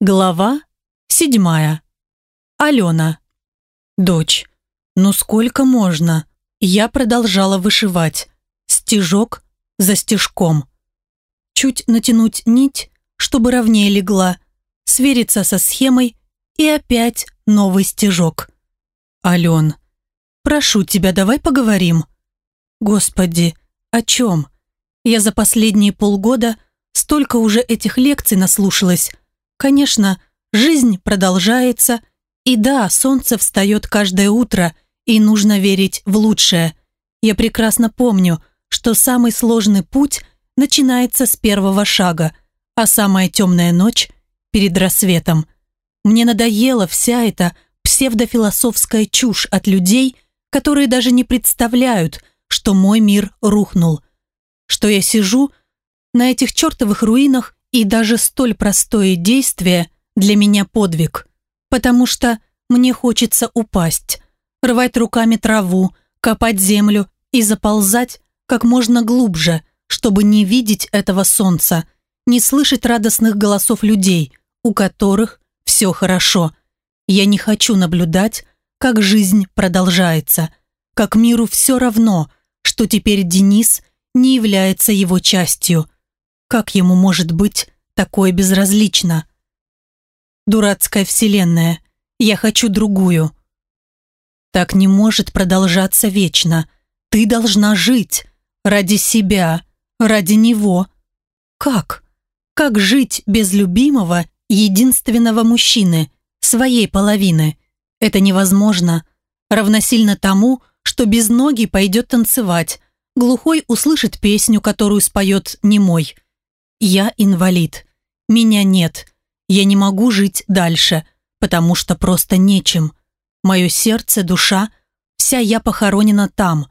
Глава седьмая. Алена. Дочь, ну сколько можно? Я продолжала вышивать. Стежок за стежком. Чуть натянуть нить, чтобы ровнее легла, свериться со схемой и опять новый стежок. Ален, прошу тебя, давай поговорим. Господи, о чем? Я за последние полгода столько уже этих лекций наслушалась, Конечно, жизнь продолжается, и да, солнце встает каждое утро, и нужно верить в лучшее. Я прекрасно помню, что самый сложный путь начинается с первого шага, а самая темная ночь – перед рассветом. Мне надоела вся эта псевдофилософская чушь от людей, которые даже не представляют, что мой мир рухнул. Что я сижу на этих чертовых руинах и даже столь простое действие для меня подвиг, потому что мне хочется упасть, рвать руками траву, копать землю и заползать как можно глубже, чтобы не видеть этого солнца, не слышать радостных голосов людей, у которых все хорошо. Я не хочу наблюдать, как жизнь продолжается, как миру все равно, что теперь Денис не является его частью – как ему может быть такое безразлично? Дурацкая вселенная. Я хочу другую. Так не может продолжаться вечно. Ты должна жить. Ради себя. Ради него. Как? Как жить без любимого, единственного мужчины, своей половины? Это невозможно. Равносильно тому, что без ноги пойдет танцевать, глухой услышит песню, которую споет немой – я инвалид. Меня нет. Я не могу жить дальше, потому что просто нечем. Мое сердце, душа, вся я похоронена там,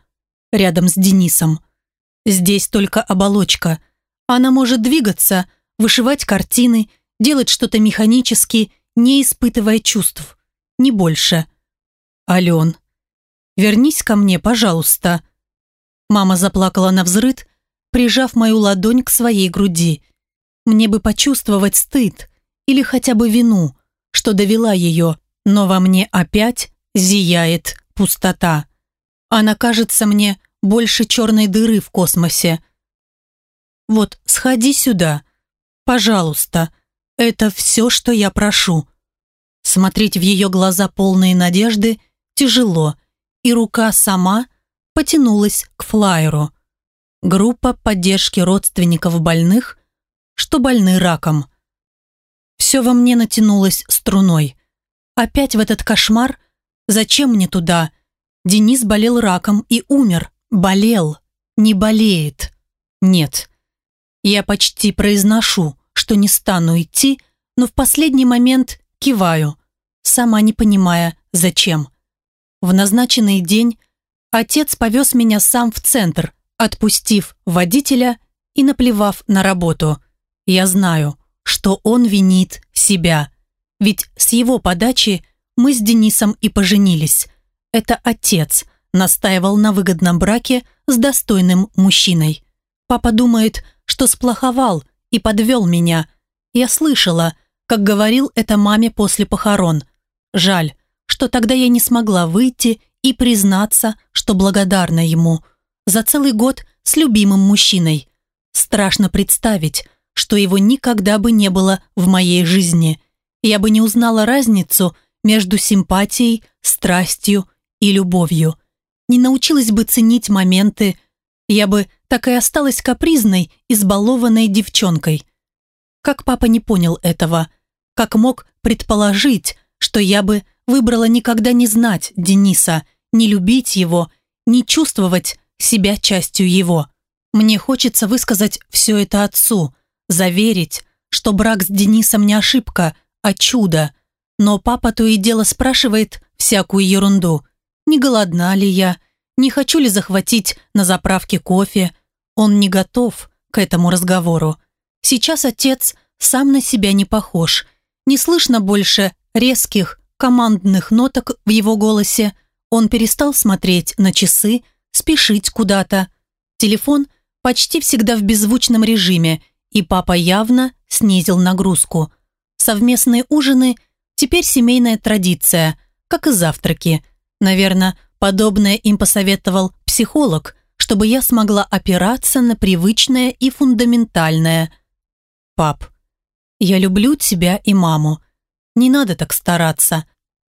рядом с Денисом. Здесь только оболочка. Она может двигаться, вышивать картины, делать что-то механически, не испытывая чувств. Не больше. Ален, вернись ко мне, пожалуйста. Мама заплакала на взрыд, прижав мою ладонь к своей груди. Мне бы почувствовать стыд или хотя бы вину, что довела ее, но во мне опять зияет пустота. Она кажется мне больше черной дыры в космосе. Вот сходи сюда, пожалуйста, это все, что я прошу. Смотреть в ее глаза полные надежды тяжело, и рука сама потянулась к флайеру. Группа поддержки родственников больных, что больны раком. Все во мне натянулось струной. Опять в этот кошмар? Зачем мне туда? Денис болел раком и умер. Болел. Не болеет. Нет. Я почти произношу, что не стану идти, но в последний момент киваю, сама не понимая, зачем. В назначенный день отец повез меня сам в центр, отпустив водителя и наплевав на работу. Я знаю, что он винит себя. Ведь с его подачи мы с Денисом и поженились. Это отец настаивал на выгодном браке с достойным мужчиной. Папа думает, что сплоховал и подвел меня. Я слышала, как говорил это маме после похорон. Жаль, что тогда я не смогла выйти и признаться, что благодарна ему – за целый год с любимым мужчиной. Страшно представить, что его никогда бы не было в моей жизни. Я бы не узнала разницу между симпатией, страстью и любовью. Не научилась бы ценить моменты. Я бы так и осталась капризной, избалованной девчонкой. Как папа не понял этого? Как мог предположить, что я бы выбрала никогда не знать Дениса, не любить его, не чувствовать себя частью его. Мне хочется высказать все это отцу, заверить, что брак с Денисом не ошибка, а чудо. Но папа то и дело спрашивает всякую ерунду. Не голодна ли я? Не хочу ли захватить на заправке кофе? Он не готов к этому разговору. Сейчас отец сам на себя не похож. Не слышно больше резких командных ноток в его голосе. Он перестал смотреть на часы, спешить куда-то. Телефон почти всегда в беззвучном режиме, и папа явно снизил нагрузку. совместные ужины теперь семейная традиция, как и завтраки. Наверное, подобное им посоветовал психолог, чтобы я смогла опираться на привычное и фундаментальное. «Пап, я люблю тебя и маму. Не надо так стараться.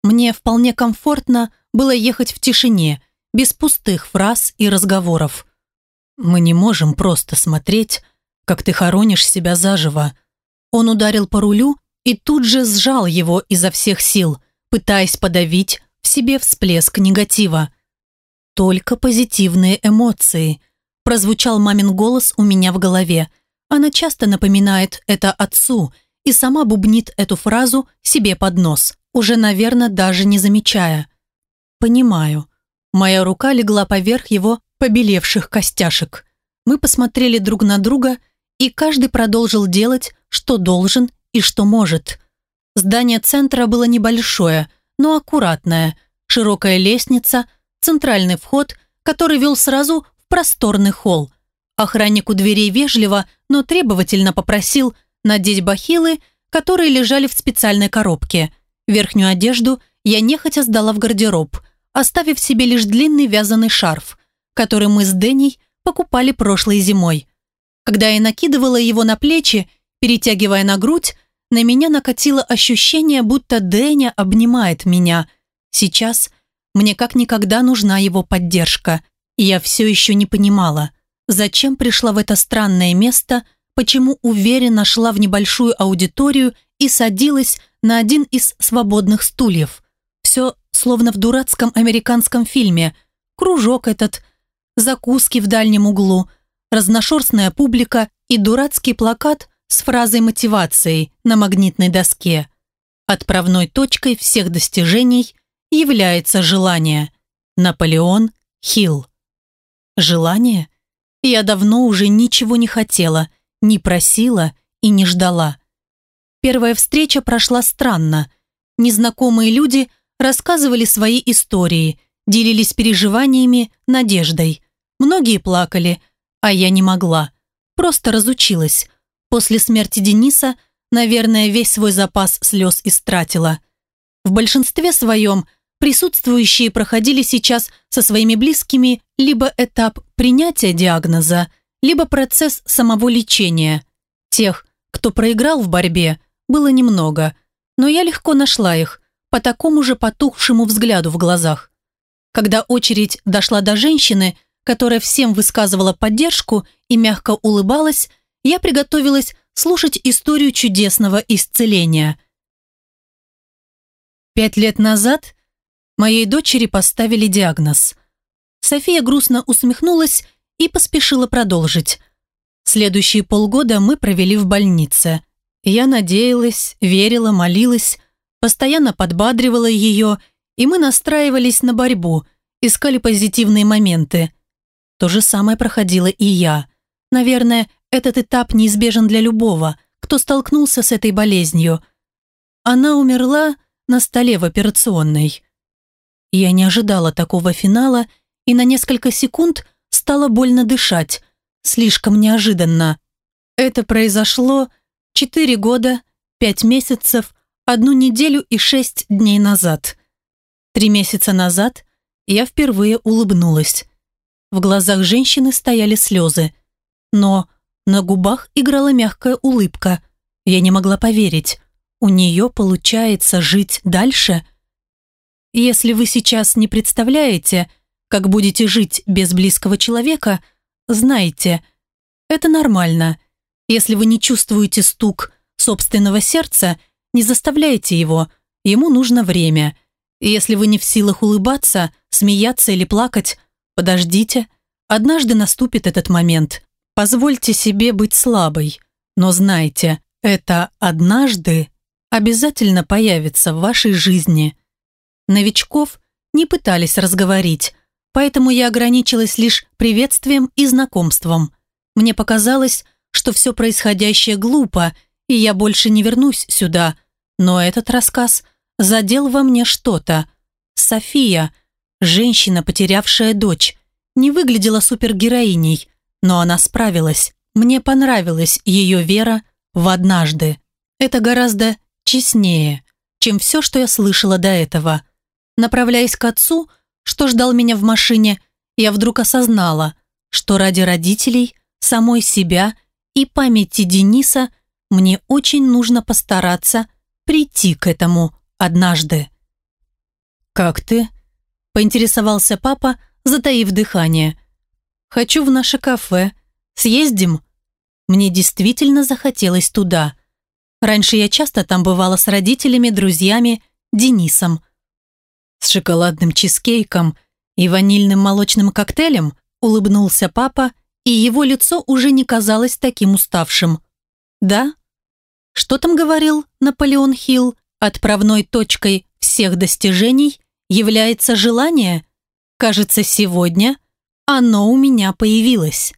Мне вполне комфортно было ехать в тишине, без пустых фраз и разговоров. Мы не можем просто смотреть, как ты хоронишь себя заживо. Он ударил по рулю и тут же сжал его изо всех сил, пытаясь подавить в себе всплеск негатива. Только позитивные эмоции. Прозвучал мамин голос у меня в голове. Она часто напоминает это отцу и сама бубнит эту фразу себе под нос, уже, наверное, даже не замечая. Понимаю. Моя рука легла поверх его побелевших костяшек. Мы посмотрели друг на друга, и каждый продолжил делать, что должен и что может. Здание центра было небольшое, но аккуратное, широкая лестница, центральный вход, который вел сразу в просторный холл. Охранник у дверей вежливо, но требовательно попросил надеть бахилы, которые лежали в специальной коробке. Верхнюю одежду я нехотя сдала в гардероб, оставив себе лишь длинный вязаный шарф, который мы с Дэней покупали прошлой зимой. Когда я накидывала его на плечи, перетягивая на грудь, на меня накатило ощущение, будто Дэня обнимает меня. Сейчас мне как никогда нужна его поддержка. Я все еще не понимала, зачем пришла в это странное место, почему уверенно шла в небольшую аудиторию и садилась на один из свободных стульев. Словно в дурацком американском фильме. Кружок этот, закуски в дальнем углу, разношерстная публика и дурацкий плакат с фразой мотивации на магнитной доске. Отправной точкой всех достижений является желание. Наполеон Хилл. Желание? Я давно уже ничего не хотела, не просила и не ждала. Первая встреча прошла странно. Незнакомые люди рассказывали свои истории, делились переживаниями, надеждой. Многие плакали, а я не могла. Просто разучилась. После смерти Дениса, наверное, весь свой запас слез истратила. В большинстве своем присутствующие проходили сейчас со своими близкими либо этап принятия диагноза, либо процесс самого лечения. Тех, кто проиграл в борьбе, было немного, но я легко нашла их по такому же потухшему взгляду в глазах. Когда очередь дошла до женщины, которая всем высказывала поддержку и мягко улыбалась, я приготовилась слушать историю чудесного исцеления. Пять лет назад моей дочери поставили диагноз. София грустно усмехнулась и поспешила продолжить. Следующие полгода мы провели в больнице. Я надеялась, верила, молилась, постоянно подбадривала ее, и мы настраивались на борьбу, искали позитивные моменты – то же самое проходила и я. Наверное, этот этап неизбежен для любого, кто столкнулся с этой болезнью. Она умерла на столе в операционной. Я не ожидала такого финала и на несколько секунд стало больно дышать. Слишком неожиданно. Это произошло четыре года, пять месяцев, одну неделю и шесть дней назад. Три месяца назад я впервые улыбнулась. В глазах женщины стояли слезы. Но на губах играла мягкая улыбка. Я не могла поверить. У нее получается жить дальше? Если вы сейчас не представляете, как будете жить без близкого человека, знайте, это нормально. Если вы не чувствуете стук собственного сердца, не заставляйте его, ему нужно время. Если вы не в силах улыбаться, смеяться или плакать, Подождите, однажды наступит этот момент. Позвольте себе быть слабой, но знайте, это «однажды» обязательно появится в вашей жизни. Новичков не пытались разговорить, поэтому я ограничилась лишь приветствием и знакомством. Мне показалось, что все происходящее глупо, и я больше не вернусь сюда, но этот рассказ задел во мне что-то. София – Женщина, потерявшая дочь, не выглядела супергероиней, но она справилась. Мне понравилась ее вера в однажды. Это гораздо честнее, чем все, что я слышала до этого. Направляясь к отцу, что ждал меня в машине, я вдруг осознала, что ради родителей, самой себя и памяти Дениса мне очень нужно постараться прийти к этому однажды. «Как ты?» – поинтересовался папа, затаив дыхание. «Хочу в наше кафе. Съездим?» Мне действительно захотелось туда. Раньше я часто там бывала с родителями, друзьями, Денисом. С шоколадным чизкейком и ванильным молочным коктейлем улыбнулся папа, и его лицо уже не казалось таким уставшим. «Да?» Что там говорил Наполеон Хилл? Отправной точкой всех достижений является желание. Кажется, сегодня оно у меня появилось.